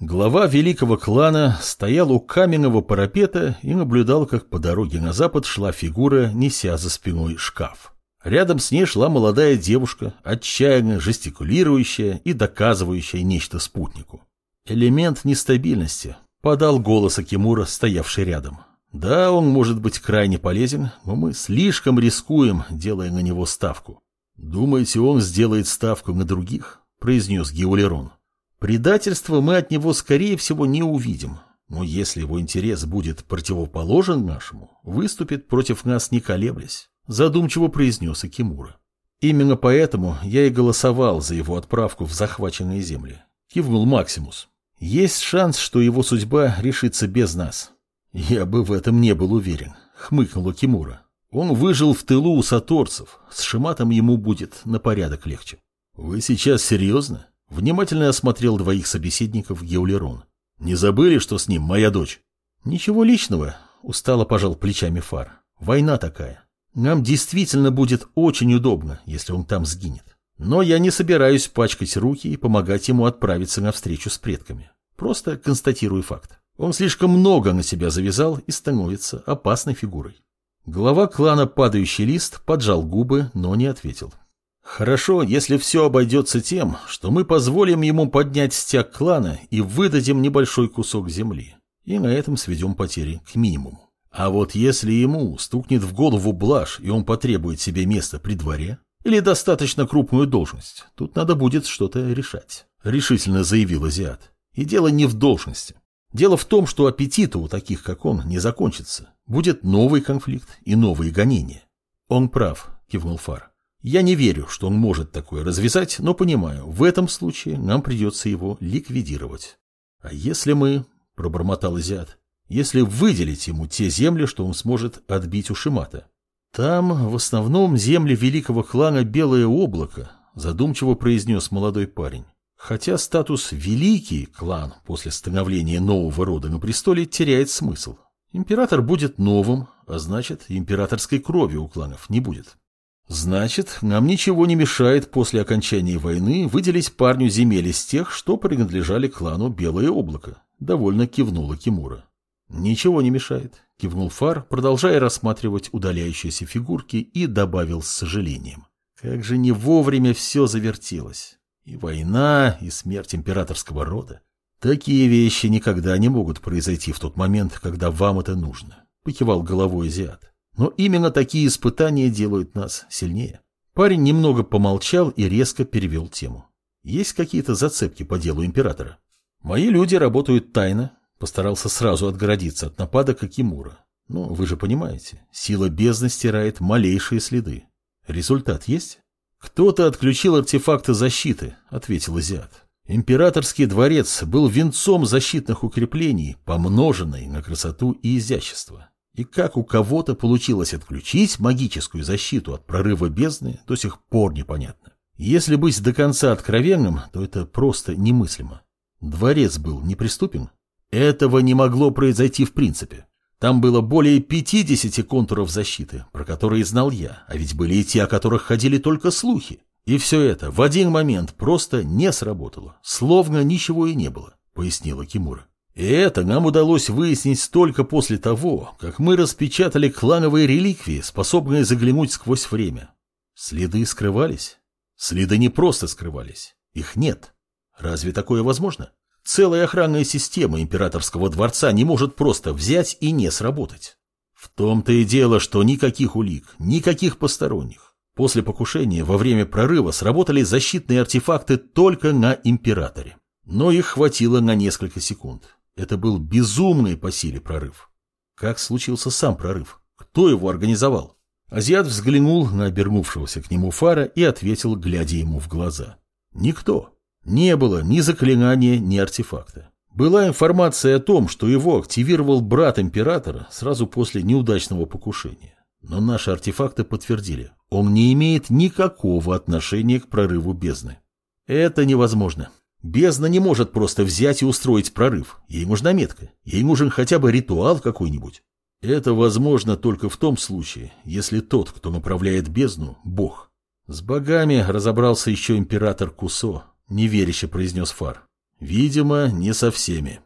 Глава великого клана стоял у каменного парапета и наблюдал, как по дороге на запад шла фигура, неся за спиной шкаф. Рядом с ней шла молодая девушка, отчаянно жестикулирующая и доказывающая нечто спутнику. Элемент нестабильности, подал голос Акимура, стоявший рядом. Да, он может быть крайне полезен, но мы слишком рискуем, делая на него ставку. Думаете, он сделает ставку на других? произнес Геолерон. Предательство мы от него, скорее всего, не увидим. Но если его интерес будет противоположен нашему, выступит против нас не колеблясь, задумчиво произнес Акимура. Именно поэтому я и голосовал за его отправку в захваченные земли. Кивнул Максимус. Есть шанс, что его судьба решится без нас. Я бы в этом не был уверен, хмыкнул Акимура. Он выжил в тылу у саторцев, с Шиматом ему будет на порядок легче. Вы сейчас серьезно? Внимательно осмотрел двоих собеседников Геулерон. «Не забыли, что с ним моя дочь?» «Ничего личного», — устало пожал плечами Фар. «Война такая. Нам действительно будет очень удобно, если он там сгинет. Но я не собираюсь пачкать руки и помогать ему отправиться на встречу с предками. Просто констатирую факт. Он слишком много на себя завязал и становится опасной фигурой». Глава клана «Падающий лист» поджал губы, но не ответил. Хорошо, если все обойдется тем, что мы позволим ему поднять стяг клана и выдадим небольшой кусок земли. И на этом сведем потери к минимуму. А вот если ему стукнет в голову блажь, и он потребует себе место при дворе, или достаточно крупную должность, тут надо будет что-то решать, решительно заявил Азиат. И дело не в должности. Дело в том, что аппетита у таких, как он, не закончится. Будет новый конфликт и новые гонения. Он прав, кивнул Фар. Я не верю, что он может такое развязать, но понимаю, в этом случае нам придется его ликвидировать. А если мы, — пробормотал Азиат, — если выделить ему те земли, что он сможет отбить у Шимата? Там в основном земли великого клана Белое облако, задумчиво произнес молодой парень. Хотя статус «великий клан» после становления нового рода на престоле теряет смысл. Император будет новым, а значит, императорской крови у кланов не будет. Значит, нам ничего не мешает после окончания войны выделить парню земель из тех, что принадлежали клану Белое облако. Довольно кивнула Кимура. Ничего не мешает, кивнул Фар, продолжая рассматривать удаляющиеся фигурки и добавил с сожалением. Как же не вовремя все завертелось. И война, и смерть императорского рода. Такие вещи никогда не могут произойти в тот момент, когда вам это нужно, покивал головой азиат. Но именно такие испытания делают нас сильнее. Парень немного помолчал и резко перевел тему. Есть какие-то зацепки по делу императора? Мои люди работают тайно. Постарался сразу отгородиться от нападок Акимура. Но вы же понимаете, сила бездны стирает малейшие следы. Результат есть? Кто-то отключил артефакты защиты, ответил Азиат. Императорский дворец был венцом защитных укреплений, помноженной на красоту и изящество. И как у кого-то получилось отключить магическую защиту от прорыва бездны, до сих пор непонятно. Если быть до конца откровенным, то это просто немыслимо. Дворец был неприступен? Этого не могло произойти в принципе. Там было более 50 контуров защиты, про которые знал я, а ведь были и те, о которых ходили только слухи. И все это в один момент просто не сработало, словно ничего и не было, пояснила Кимура. И это нам удалось выяснить только после того, как мы распечатали клановые реликвии, способные заглянуть сквозь время. Следы скрывались? Следы не просто скрывались. Их нет. Разве такое возможно? Целая охранная система императорского дворца не может просто взять и не сработать. В том-то и дело, что никаких улик, никаких посторонних. После покушения во время прорыва сработали защитные артефакты только на императоре. Но их хватило на несколько секунд. Это был безумный по силе прорыв. Как случился сам прорыв? Кто его организовал? Азиат взглянул на обернувшегося к нему фара и ответил, глядя ему в глаза. Никто. Не было ни заклинания, ни артефакта. Была информация о том, что его активировал брат императора сразу после неудачного покушения. Но наши артефакты подтвердили, он не имеет никакого отношения к прорыву бездны. Это невозможно. Бездна не может просто взять и устроить прорыв. Ей нужна метка. Ей нужен хотя бы ритуал какой-нибудь. Это возможно только в том случае, если тот, кто направляет бездну, — Бог. С богами разобрался еще император Кусо, неверяще произнес Фар. Видимо, не со всеми.